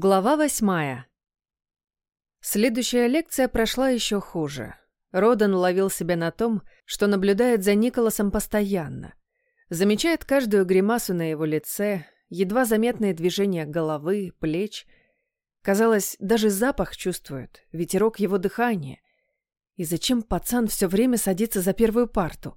Глава восьмая. Следующая лекция прошла еще хуже. Родан ловил себя на том, что наблюдает за Николасом постоянно. Замечает каждую гримасу на его лице, едва заметные движения головы, плеч. Казалось, даже запах чувствует, ветерок его дыхания. И зачем пацан все время садится за первую парту?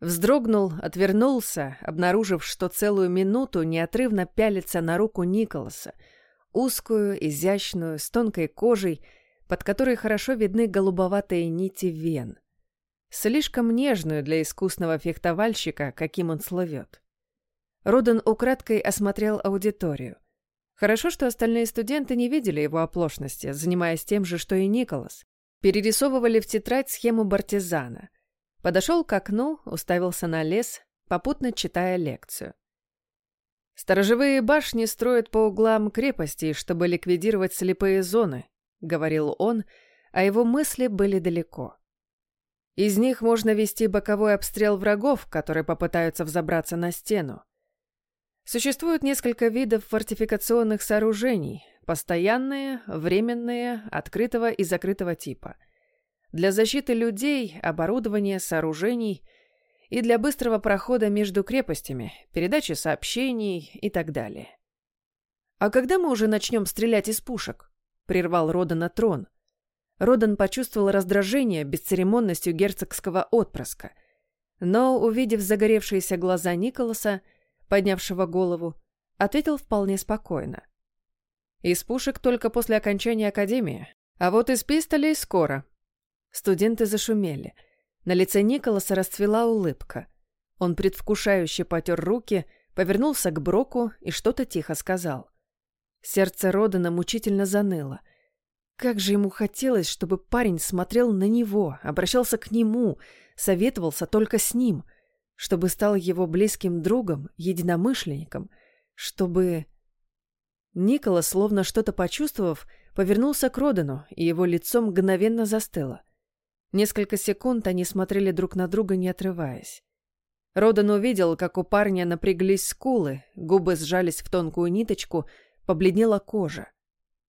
Вздрогнул, отвернулся, обнаружив, что целую минуту неотрывно пялится на руку Николаса — узкую, изящную, с тонкой кожей, под которой хорошо видны голубоватые нити вен. Слишком нежную для искусного фехтовальщика, каким он словет. Родан украдкой осмотрел аудиторию. Хорошо, что остальные студенты не видели его оплошности, занимаясь тем же, что и Николас. Перерисовывали в тетрадь схему Бартизана. Подошел к окну, уставился на лес, попутно читая лекцию. «Сторожевые башни строят по углам крепости, чтобы ликвидировать слепые зоны», — говорил он, а его мысли были далеко. «Из них можно вести боковой обстрел врагов, которые попытаются взобраться на стену. Существует несколько видов фортификационных сооружений, постоянные, временные, открытого и закрытого типа. Для защиты людей, оборудования, сооружений — и для быстрого прохода между крепостями, передачи сообщений и так далее. «А когда мы уже начнем стрелять из пушек?» — прервал Родана трон. Родан почувствовал раздражение бесцеремонностью герцогского отпрыска, но, увидев загоревшиеся глаза Николаса, поднявшего голову, ответил вполне спокойно. «Из пушек только после окончания академии, а вот из пистолей скоро». Студенты зашумели — на лице Николаса расцвела улыбка. Он предвкушающе потер руки, повернулся к Броку и что-то тихо сказал. Сердце Родана мучительно заныло. Как же ему хотелось, чтобы парень смотрел на него, обращался к нему, советовался только с ним, чтобы стал его близким другом, единомышленником, чтобы... Николас, словно что-то почувствовав, повернулся к Родану, и его лицо мгновенно застыло. Несколько секунд они смотрели друг на друга, не отрываясь. Родан увидел, как у парня напряглись скулы, губы сжались в тонкую ниточку, побледнела кожа.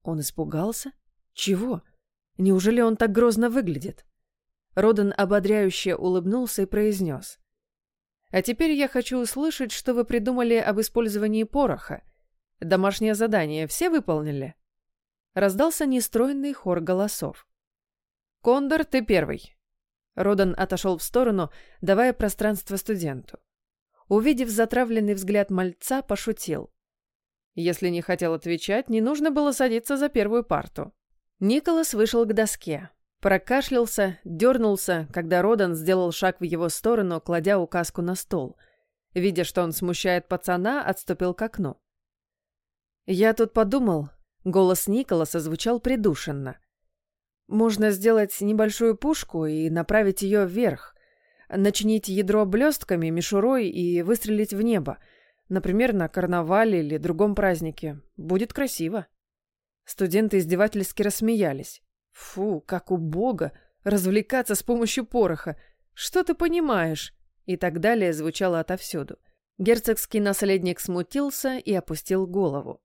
Он испугался? Чего? Неужели он так грозно выглядит? Родан ободряюще улыбнулся и произнес. «А теперь я хочу услышать, что вы придумали об использовании пороха. Домашнее задание все выполнили?» Раздался нестройный хор голосов. «Кондор, ты первый». Родан отошел в сторону, давая пространство студенту. Увидев затравленный взгляд мальца, пошутил. Если не хотел отвечать, не нужно было садиться за первую парту. Николас вышел к доске. Прокашлялся, дернулся, когда Родан сделал шаг в его сторону, кладя указку на стол. Видя, что он смущает пацана, отступил к окну. «Я тут подумал...» Голос Николаса звучал придушенно. Можно сделать небольшую пушку и направить ее вверх, начинить ядро блестками, мишурой и выстрелить в небо, например, на карнавале или другом празднике. Будет красиво. Студенты издевательски рассмеялись. Фу, как у бога, развлекаться с помощью пороха. Что ты понимаешь? И так далее звучало отовсюду. Герцогский наследник смутился и опустил голову.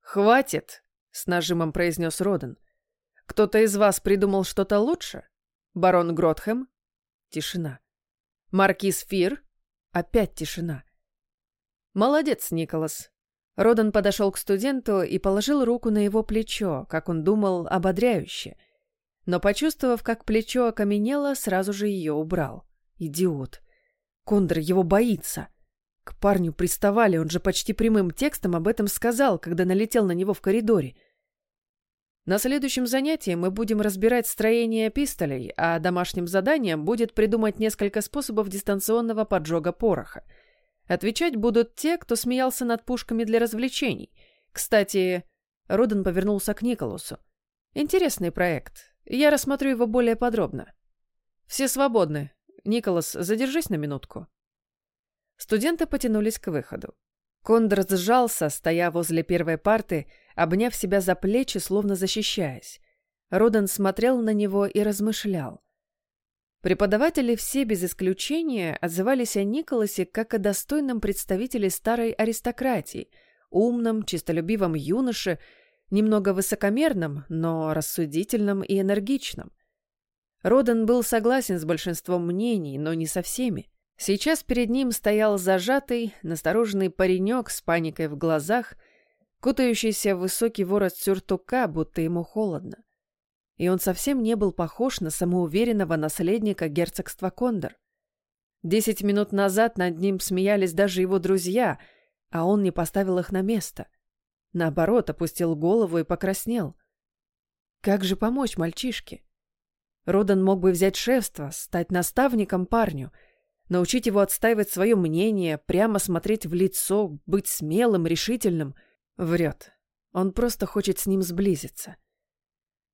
«Хватит!» — с нажимом произнес Родан. Кто-то из вас придумал что-то лучше? Барон Гротхэм? Тишина. Маркиз Фир? Опять тишина. Молодец, Николас. Родан подошел к студенту и положил руку на его плечо, как он думал, ободряюще. Но, почувствовав, как плечо окаменело, сразу же ее убрал. Идиот. Кондор его боится. К парню приставали, он же почти прямым текстом об этом сказал, когда налетел на него в коридоре. На следующем занятии мы будем разбирать строение пистолей, а домашним заданием будет придумать несколько способов дистанционного поджога пороха. Отвечать будут те, кто смеялся над пушками для развлечений. Кстати, Роден повернулся к Николасу. Интересный проект. Я рассмотрю его более подробно. Все свободны. Николас, задержись на минутку. Студенты потянулись к выходу. Кондор сжался, стоя возле первой парты, обняв себя за плечи, словно защищаясь. Родан смотрел на него и размышлял. Преподаватели все без исключения отзывались о Николасе как о достойном представителе старой аристократии, умном, честолюбивом юноше, немного высокомерным, но рассудительным и энергичным. Родан был согласен с большинством мнений, но не со всеми. Сейчас перед ним стоял зажатый, настороженный паренек с паникой в глазах, кутающийся в высокий ворот сюртука, будто ему холодно. И он совсем не был похож на самоуверенного наследника герцогства Кондор. Десять минут назад над ним смеялись даже его друзья, а он не поставил их на место. Наоборот, опустил голову и покраснел. Как же помочь мальчишке? Родан мог бы взять шефство, стать наставником парню — научить его отстаивать свое мнение, прямо смотреть в лицо, быть смелым, решительным. Врет. Он просто хочет с ним сблизиться.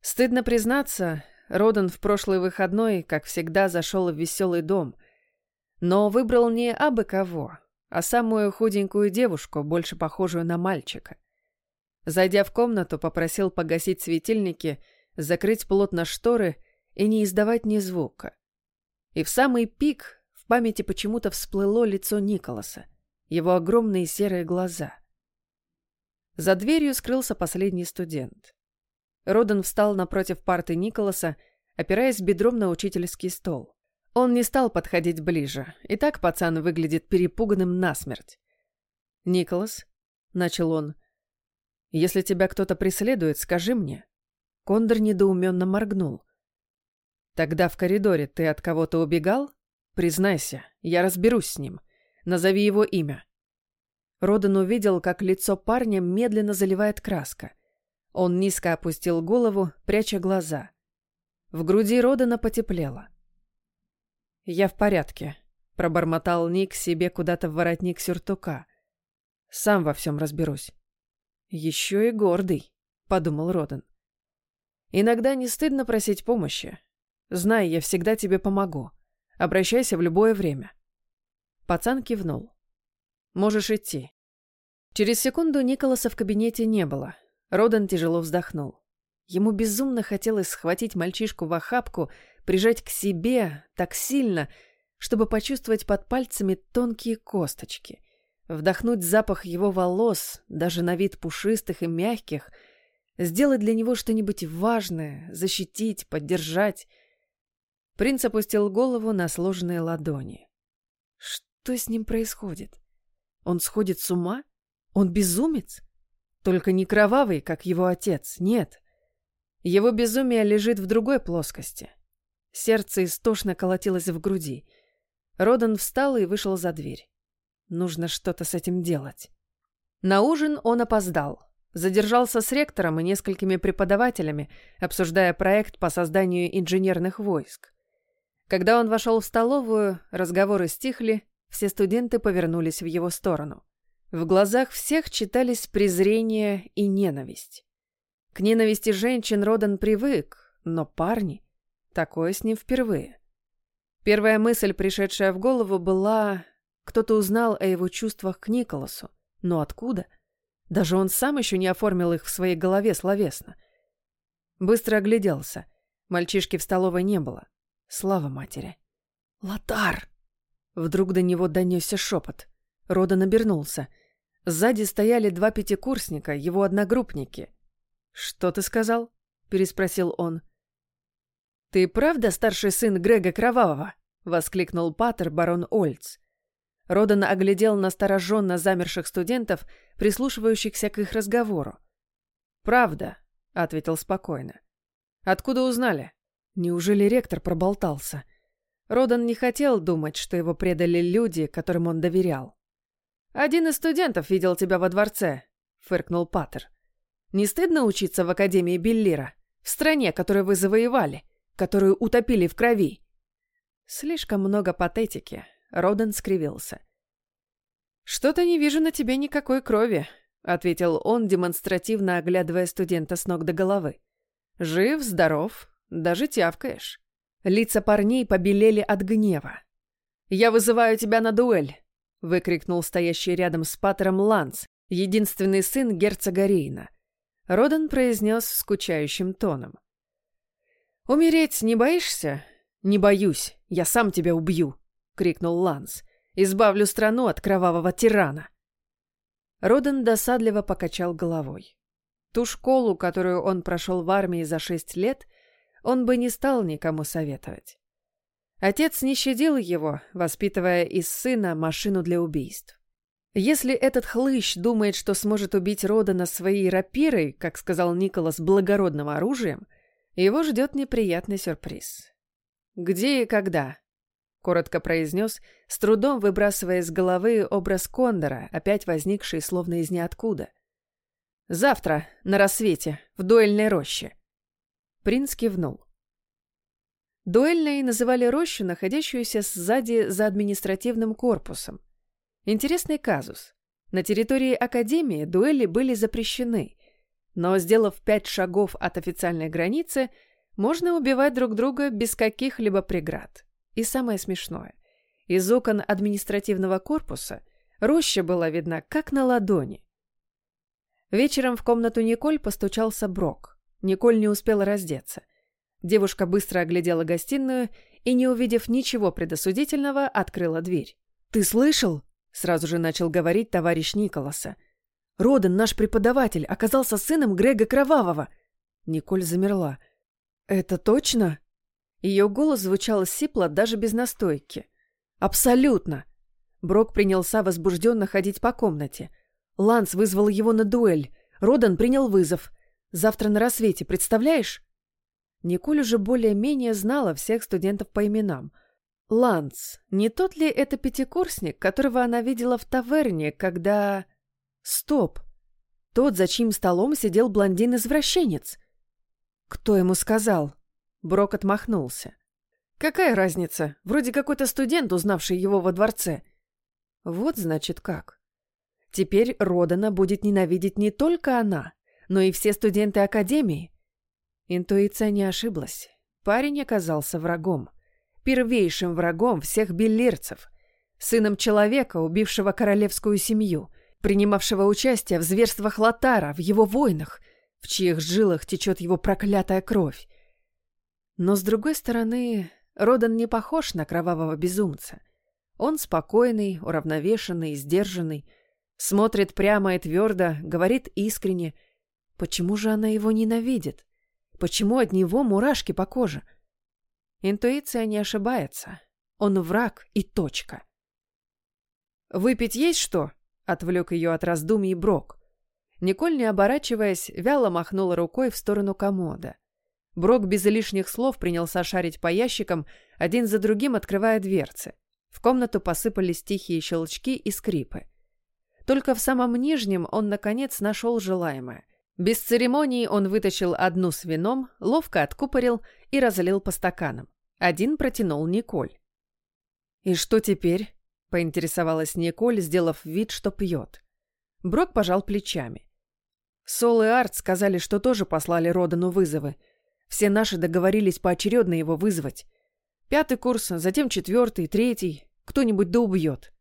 Стыдно признаться, Родан в прошлый выходной, как всегда, зашел в веселый дом. Но выбрал не абы кого, а самую худенькую девушку, больше похожую на мальчика. Зайдя в комнату, попросил погасить светильники, закрыть плотно шторы и не издавать ни звука. И в самый пик памяти почему-то всплыло лицо Николаса, его огромные серые глаза. За дверью скрылся последний студент. Родан встал напротив парты Николаса, опираясь бедром на учительский стол. Он не стал подходить ближе, и так пацан выглядит перепуганным насмерть. «Николас», — начал он, — «если тебя кто-то преследует, скажи мне». Кондор недоуменно моргнул. «Тогда в коридоре ты от кого-то убегал?» Признайся, я разберусь с ним. Назови его имя. Родан увидел, как лицо парня медленно заливает краска. Он низко опустил голову, пряча глаза. В груди Родана потеплело. «Я в порядке», — пробормотал Ник себе куда-то в воротник сюртука. «Сам во всем разберусь». «Еще и гордый», — подумал Родан. «Иногда не стыдно просить помощи. Знай, я всегда тебе помогу. Обращайся в любое время». Пацан кивнул. «Можешь идти». Через секунду Николаса в кабинете не было. Родан тяжело вздохнул. Ему безумно хотелось схватить мальчишку в охапку, прижать к себе так сильно, чтобы почувствовать под пальцами тонкие косточки, вдохнуть запах его волос, даже на вид пушистых и мягких, сделать для него что-нибудь важное, защитить, поддержать — Принц опустил голову на сложенные ладони. Что с ним происходит? Он сходит с ума? Он безумец? Только не кровавый, как его отец, нет. Его безумие лежит в другой плоскости. Сердце истошно колотилось в груди. Родан встал и вышел за дверь. Нужно что-то с этим делать. На ужин он опоздал. Задержался с ректором и несколькими преподавателями, обсуждая проект по созданию инженерных войск. Когда он вошел в столовую, разговоры стихли, все студенты повернулись в его сторону. В глазах всех читались презрение и ненависть. К ненависти женщин Родан привык, но парни... Такое с ним впервые. Первая мысль, пришедшая в голову, была... Кто-то узнал о его чувствах к Николасу. Но откуда? Даже он сам еще не оформил их в своей голове словесно. Быстро огляделся. Мальчишки в столовой не было. Слава матери. «Лотар!» Вдруг до него донесся шепот. Родан обернулся. Сзади стояли два пятикурсника, его одногруппники. «Что ты сказал?» — переспросил он. «Ты правда старший сын Грега Кровавого?» — воскликнул Паттер барон Ольц. Родан оглядел настороженно замерших студентов, прислушивающихся к их разговору. «Правда», — ответил спокойно. «Откуда узнали?» Неужели ректор проболтался? Родан не хотел думать, что его предали люди, которым он доверял. «Один из студентов видел тебя во дворце», — фыркнул Паттер. «Не стыдно учиться в Академии Беллира, в стране, которую вы завоевали, которую утопили в крови?» Слишком много патетики. Родан скривился. «Что-то не вижу на тебе никакой крови», — ответил он, демонстративно оглядывая студента с ног до головы. «Жив, здоров, даже тявкаешь. Лица парней побелели от гнева. «Я вызываю тебя на дуэль!» — выкрикнул стоящий рядом с Паттером Ланс, единственный сын герцога Рейна. Родан произнес скучающим тоном. «Умереть не боишься?» «Не боюсь, я сам тебя убью!» — крикнул Ланс. «Избавлю страну от кровавого тирана!» Родан досадливо покачал головой. Ту школу, которую он прошел в армии за шесть лет, он бы не стал никому советовать. Отец не щадил его, воспитывая из сына машину для убийств. Если этот хлыщ думает, что сможет убить Родана своей рапирой, как сказал Николас, благородным оружием, его ждет неприятный сюрприз. «Где и когда?» — коротко произнес, с трудом выбрасывая из головы образ Кондора, опять возникший словно из ниоткуда. «Завтра, на рассвете, в дуэльной роще». Принц кивнул. Дуэльной называли рощу, находящуюся сзади за административным корпусом. Интересный казус. На территории Академии дуэли были запрещены, но, сделав пять шагов от официальной границы, можно убивать друг друга без каких-либо преград. И самое смешное. Из окон административного корпуса роща была видна как на ладони. Вечером в комнату Николь постучался Брок. Николь не успела раздеться. Девушка быстро оглядела гостиную и, не увидев ничего предосудительного, открыла дверь. «Ты слышал?» — сразу же начал говорить товарищ Николаса. «Роден, наш преподаватель, оказался сыном Грега Кровавого!» Николь замерла. «Это точно?» Ее голос звучал сипло даже без настойки. «Абсолютно!» Брок принялся возбужденно ходить по комнате. Ланс вызвал его на дуэль. Родан принял вызов. Завтра на рассвете, представляешь? Николь уже более-менее знала всех студентов по именам. Ланс, не тот ли это пятикурсник, которого она видела в таверне, когда... Стоп! Тот, за чьим столом сидел блондин-извращенец. Кто ему сказал? Брок отмахнулся. Какая разница? Вроде какой-то студент, узнавший его во дворце. Вот значит как. Теперь Родана будет ненавидеть не только она, но и все студенты Академии. Интуиция не ошиблась. Парень оказался врагом. Первейшим врагом всех беллирцев. Сыном человека, убившего королевскую семью, принимавшего участие в зверствах Латара, в его войнах, в чьих жилах течет его проклятая кровь. Но, с другой стороны, Родан не похож на кровавого безумца. Он спокойный, уравновешенный, сдержанный, смотрит прямо и твердо, говорит искренне. Почему же она его ненавидит? Почему от него мурашки по коже? Интуиция не ошибается. Он враг и точка. «Выпить есть что?» — отвлек ее от раздумий Брок. Николь, не оборачиваясь, вяло махнула рукой в сторону комода. Брок без лишних слов принялся шарить по ящикам, один за другим открывая дверцы. В комнату посыпались тихие щелчки и скрипы. Только в самом нижнем он, наконец, нашел желаемое. Без церемоний он вытащил одну с вином, ловко откупорил и разлил по стаканам. Один протянул Николь. «И что теперь?» — поинтересовалась Николь, сделав вид, что пьет. Брок пожал плечами. Сол и Арт сказали, что тоже послали Родану вызовы. Все наши договорились поочередно его вызвать. Пятый курс, затем четвертый, третий. Кто-нибудь да убьет.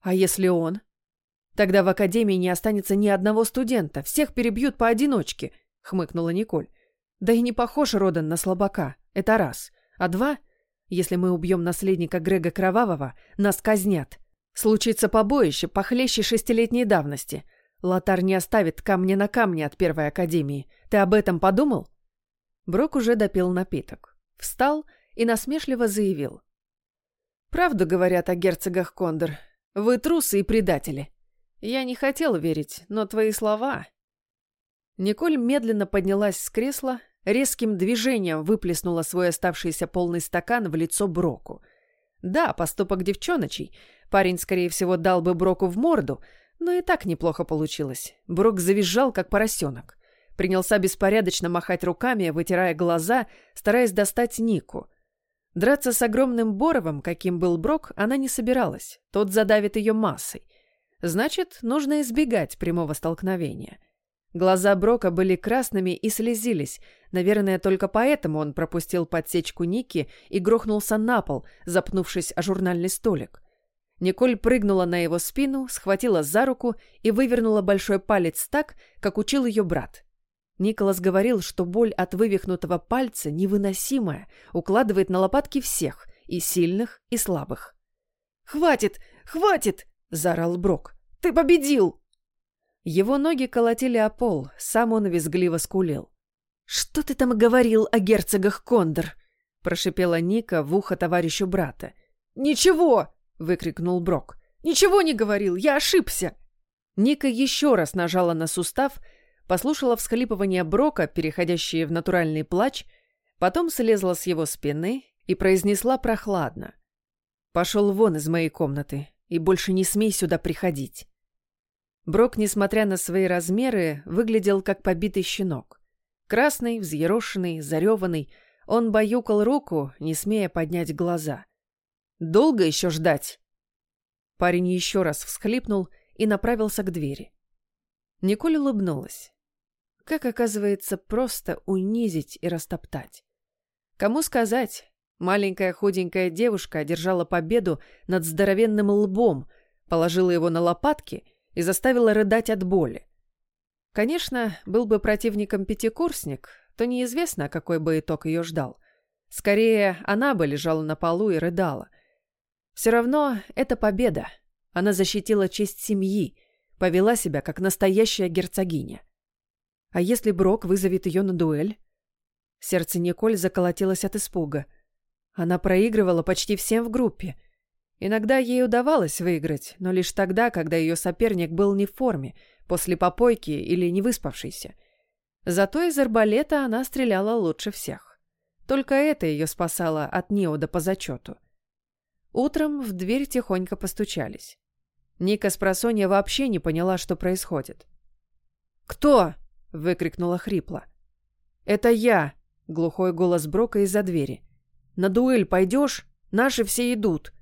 А если он? Тогда в академии не останется ни одного студента, всех перебьют поодиночке, хмыкнула Николь. Да и не похож Родан на слабака, это раз. А два, если мы убьем наследника Грега Кровавого, нас казнят. Случится побоище похлеще шестилетней давности. Лотар не оставит камня на камне от первой академии. Ты об этом подумал? Брок уже допил напиток. Встал и насмешливо заявил. «Правду говорят о герцогах Кондор. Вы трусы и предатели. Я не хотел верить, но твои слова... Николь медленно поднялась с кресла, резким движением выплеснула свой оставшийся полный стакан в лицо Броку. Да, поступок девчоночий. Парень, скорее всего, дал бы Броку в морду, но и так неплохо получилось. Брок завизжал, как поросенок. Принялся беспорядочно махать руками, вытирая глаза, стараясь достать Нику. Драться с огромным Боровым, каким был Брок, она не собиралась. Тот задавит ее массой. Значит, нужно избегать прямого столкновения. Глаза Брока были красными и слезились. Наверное, только поэтому он пропустил подсечку Ники и грохнулся на пол, запнувшись о журнальный столик. Николь прыгнула на его спину, схватила за руку и вывернула большой палец так, как учил ее брат. Николас говорил, что боль от вывихнутого пальца невыносимая, укладывает на лопатки всех, и сильных, и слабых. «Хватит! Хватит!» — заорал Брок. «Ты победил!» Его ноги колотили о пол, сам он визгливо скулил. «Что ты там говорил о герцогах Кондор?» — прошипела Ника в ухо товарищу брата. «Ничего!» — выкрикнул Брок. «Ничего не говорил, я ошибся!» Ника еще раз нажала на сустав, послушала всхлипывание Брока, переходящие в натуральный плач, потом слезла с его спины и произнесла прохладно. «Пошел вон из моей комнаты и больше не смей сюда приходить». Брок, несмотря на свои размеры, выглядел как побитый щенок. Красный, взъерошенный, зареванный, он баюкал руку, не смея поднять глаза. «Долго еще ждать?» Парень еще раз всхлипнул и направился к двери. Николь улыбнулась. Как оказывается, просто унизить и растоптать. Кому сказать? Маленькая худенькая девушка одержала победу над здоровенным лбом, положила его на лопатки и заставила рыдать от боли. Конечно, был бы противником пятикурсник, то неизвестно, какой бы итог ее ждал. Скорее, она бы лежала на полу и рыдала. Все равно это победа. Она защитила честь семьи, повела себя как настоящая герцогиня. А если Брок вызовет ее на дуэль? Сердце Николь заколотилось от испуга. Она проигрывала почти всем в группе. Иногда ей удавалось выиграть, но лишь тогда, когда ее соперник был не в форме, после попойки или не выспавшийся. Зато из арбалета она стреляла лучше всех. Только это ее спасало от неуда по зачету. Утром в дверь тихонько постучались. Ника с просонья вообще не поняла, что происходит. «Кто?» — выкрикнула хрипло. «Это я!» — глухой голос Брока из-за двери. «На дуэль пойдешь? Наши все идут!»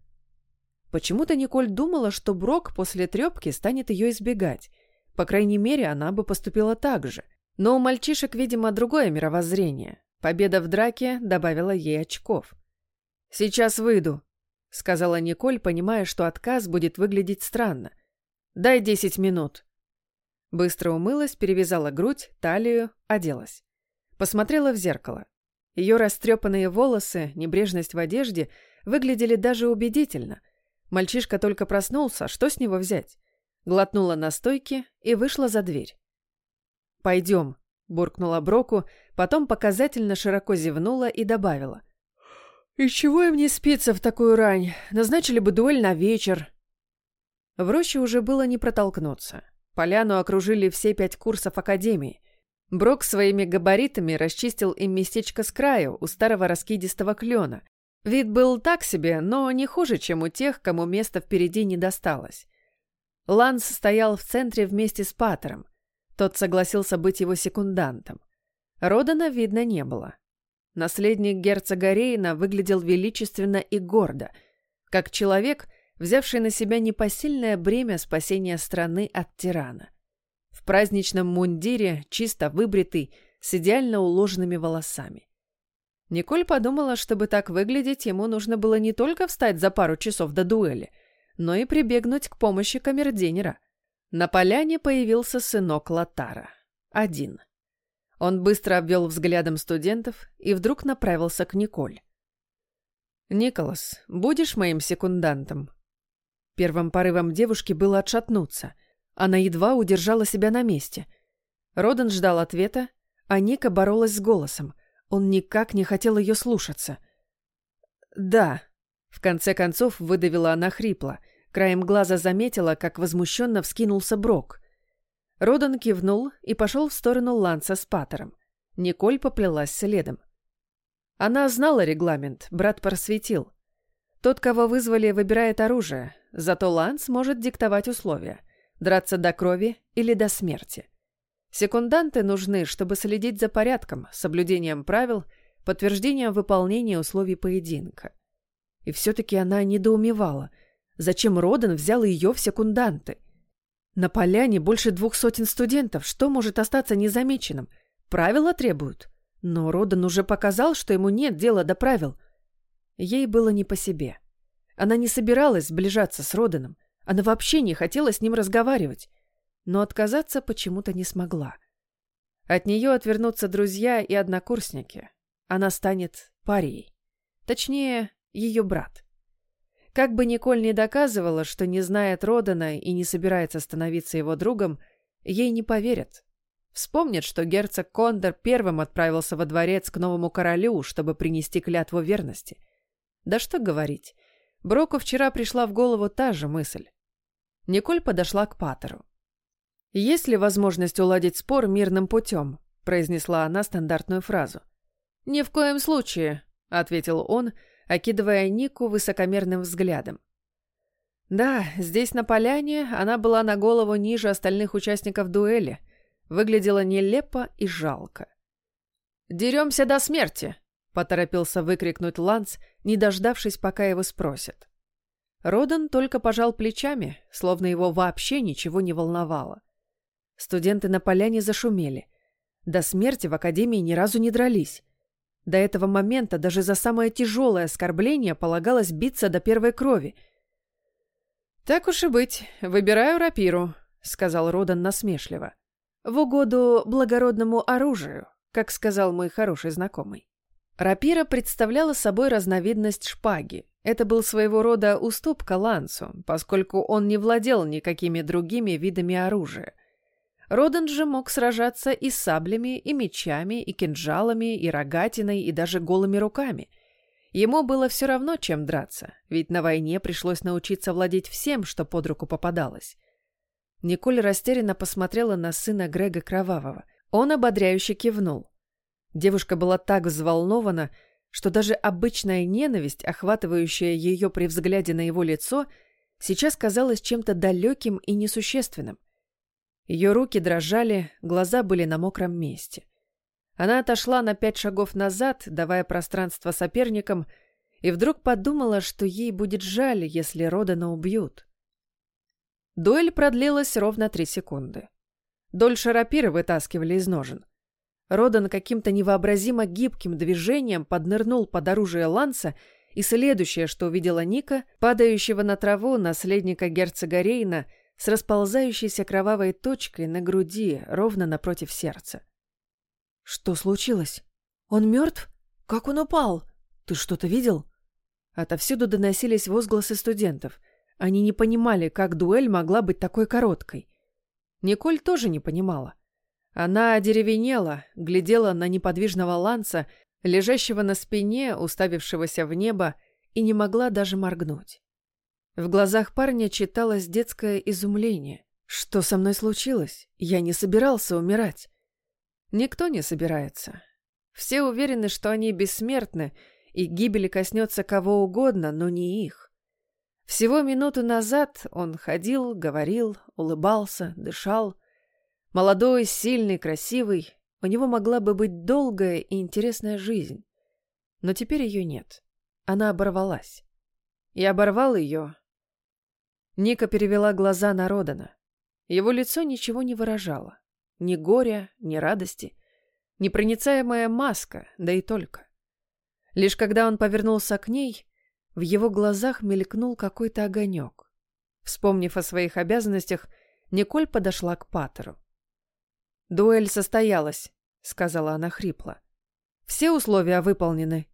Почему-то Николь думала, что Брок после трепки станет ее избегать. По крайней мере, она бы поступила так же. Но у мальчишек, видимо, другое мировоззрение. Победа в драке добавила ей очков. «Сейчас выйду», — сказала Николь, понимая, что отказ будет выглядеть странно. «Дай десять минут». Быстро умылась, перевязала грудь, талию, оделась. Посмотрела в зеркало. Ее растрепанные волосы, небрежность в одежде выглядели даже убедительно. Мальчишка только проснулся, что с него взять? Глотнула на стойке и вышла за дверь. «Пойдем», — буркнула Броку, потом показательно широко зевнула и добавила. «И чего им не спится в такую рань? Назначили бы дуэль на вечер». В роще уже было не протолкнуться. Поляну окружили все пять курсов Академии. Брок своими габаритами расчистил им местечко с краю у старого раскидистого клена. Вид был так себе, но не хуже, чем у тех, кому место впереди не досталось. Ланс стоял в центре вместе с Паттером. Тот согласился быть его секундантом. Родана видно не было. Наследник герцога Рейна выглядел величественно и гордо, как человек, взявший на себя непосильное бремя спасения страны от тирана. В праздничном мундире, чисто выбритый, с идеально уложенными волосами. Николь подумала, чтобы так выглядеть, ему нужно было не только встать за пару часов до дуэли, но и прибегнуть к помощи камердинера. На поляне появился сынок Латара. Один. Он быстро обвел взглядом студентов и вдруг направился к Николь. «Николас, будешь моим секундантом?» Первым порывом девушки было отшатнуться. Она едва удержала себя на месте. Родан ждал ответа, а Ника боролась с голосом. Он никак не хотел ее слушаться. «Да», — в конце концов выдавила она хрипло — Краем глаза заметила, как возмущенно вскинулся Брок. Родан кивнул и пошел в сторону Ланса с Паттером. Николь поплелась следом. Она знала регламент, брат просветил. Тот, кого вызвали, выбирает оружие, зато Ланс может диктовать условия. Драться до крови или до смерти. Секунданты нужны, чтобы следить за порядком, соблюдением правил, подтверждением выполнения условий поединка. И все-таки она недоумевала, Зачем Роден взял ее в секунданты? На поляне больше двух сотен студентов. Что может остаться незамеченным? Правила требуют. Но Роден уже показал, что ему нет дела до правил. Ей было не по себе. Она не собиралась сближаться с Роденом. Она вообще не хотела с ним разговаривать. Но отказаться почему-то не смогла. От нее отвернутся друзья и однокурсники. Она станет парией. Точнее, ее брат. Как бы Николь не доказывала, что не знает Родана и не собирается становиться его другом, ей не поверят. Вспомнят, что герцог Кондор первым отправился во дворец к новому королю, чтобы принести клятву верности. Да что говорить, Броку вчера пришла в голову та же мысль. Николь подошла к Паттеру. «Есть ли возможность уладить спор мирным путем?» – произнесла она стандартную фразу. «Ни в коем случае», – ответил он, окидывая Нику высокомерным взглядом. Да, здесь на поляне она была на голову ниже остальных участников дуэли, выглядела нелепо и жалко. «Деремся до смерти!» — поторопился выкрикнуть Ланс, не дождавшись, пока его спросят. Родан только пожал плечами, словно его вообще ничего не волновало. Студенты на поляне зашумели. До смерти в академии ни разу не дрались. До этого момента даже за самое тяжелое оскорбление полагалось биться до первой крови. «Так уж и быть, выбираю рапиру», — сказал Родан насмешливо. «В угоду благородному оружию», как сказал мой хороший знакомый. Рапира представляла собой разновидность шпаги. Это был своего рода уступка лансу, поскольку он не владел никакими другими видами оружия. Родан же мог сражаться и саблями, и мечами, и кинжалами, и рогатиной, и даже голыми руками. Ему было все равно, чем драться, ведь на войне пришлось научиться владеть всем, что под руку попадалось. Николь растерянно посмотрела на сына Грега Кровавого. Он ободряюще кивнул. Девушка была так взволнована, что даже обычная ненависть, охватывающая ее при взгляде на его лицо, сейчас казалась чем-то далеким и несущественным. Ее руки дрожали, глаза были на мокром месте. Она отошла на пять шагов назад, давая пространство соперникам, и вдруг подумала, что ей будет жаль, если Родана убьют. Дуэль продлилась ровно три секунды. Дольше рапиры вытаскивали из ножен. Родан каким-то невообразимо гибким движением поднырнул под оружие Ланса, и следующее, что увидела Ника, падающего на траву наследника герцога Рейна с расползающейся кровавой точкой на груди ровно напротив сердца. «Что случилось? Он мертв? Как он упал? Ты что-то видел?» Отовсюду доносились возгласы студентов. Они не понимали, как дуэль могла быть такой короткой. Николь тоже не понимала. Она одеревенела, глядела на неподвижного ланца, лежащего на спине, уставившегося в небо, и не могла даже моргнуть. В глазах парня читалось детское изумление. Что со мной случилось? Я не собирался умирать. Никто не собирается. Все уверены, что они бессмертны, и гибели коснется кого угодно, но не их. Всего минуту назад он ходил, говорил, улыбался, дышал, Молодой, сильный, красивый, у него могла бы быть долгая и интересная жизнь. Но теперь ее нет. Она оборвалась. И оборвал ее. Ника перевела глаза на Родана. Его лицо ничего не выражало. Ни горя, ни радости. Непроницаемая маска, да и только. Лишь когда он повернулся к ней, в его глазах мелькнул какой-то огонек. Вспомнив о своих обязанностях, Николь подошла к Паттеру. «Дуэль состоялась», — сказала она хрипло. «Все условия выполнены?»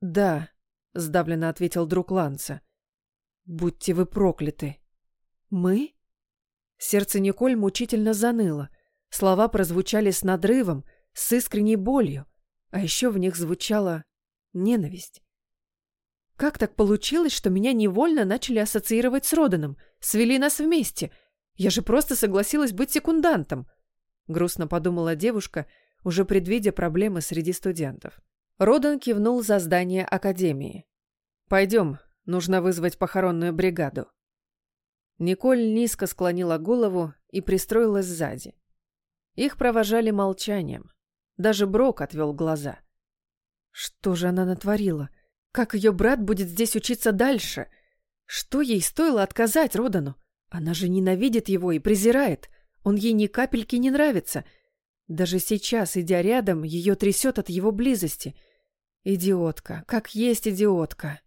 «Да», — сдавленно ответил друг Ланца. «Будьте вы прокляты». «Мы?» Сердце Николь мучительно заныло. Слова прозвучали с надрывом, с искренней болью, а еще в них звучала ненависть. Как так получилось, что меня невольно начали ассоциировать с Роданом, свели нас вместе? Я же просто согласилась быть секундантом грустно подумала девушка, уже предвидя проблемы среди студентов. Родан кивнул за здание академии. «Пойдем, нужно вызвать похоронную бригаду». Николь низко склонила голову и пристроилась сзади. Их провожали молчанием. Даже Брок отвел глаза. Что же она натворила? Как ее брат будет здесь учиться дальше? Что ей стоило отказать Родану? Она же ненавидит его и презирает. Он ей ни капельки не нравится. Даже сейчас, идя рядом, ее трясет от его близости. Идиотка, как есть идиотка.